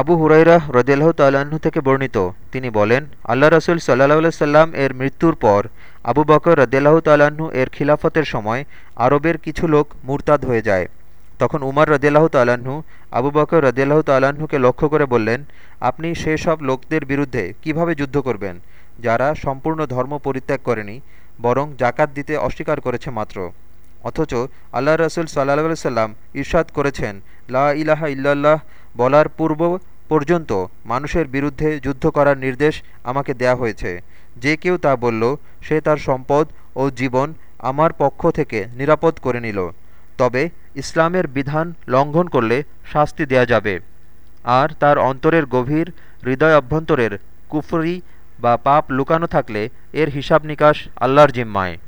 আবু হুরাইরা রদিল্লাহ তাল্লাহ্ন থেকে বর্ণিত। তিনি বলেন, আল্লাহ রসুল সাল্লাহ সাল্লাম এর মৃত্যুর পর আবু বকর রদিল্লাহ তাল্লাহ্ন এর খিলাফতের সময় আরবের কিছু লোক মুরতাদ হয়ে যায়। তখন উমর রদিল্লাহ তাল্লাহ্ন আবু বকর রদিল্লাহ তাল্লাহ্নকে লক্ষ্য করে বললেন, আপনি সে সব লোকদের বিরুদ্ধে কীভাবে যুদ্ধ করবেন? যারা সম্পূর্ণ ধর্ম পরিত্যাগ করেনি, বরং জাকাত দিতে অস্বীকার করেছে মাত্র। অথচ আল্লাহ রসুল সাল্লাহ সাল্লাম ইরশাদ করেছেন, লা ইলাহা ইল্লাল্লাহ বলার পূর্ব পর্যন্ত মানুষের বিরুদ্ধে যুদ্ধ করার নির্দেশ আমাকে দেয়া হয়েছে। যে কেউ তা বলল, সে তার সম্পদ ও জীবন আমার পক্ষ থেকে নিরাপদ করে নিল। তবে ইসলামের বিধান লঙ্ঘন করলে শাস্তি দেয়া যাবে। আর তার অন্তরের গভীর হৃদয় অভ্যন্তরের কুফরি বা পাপ লুকানো থাকলে এর হিসাব নিকাশ আল্লাহর জিম্মায়।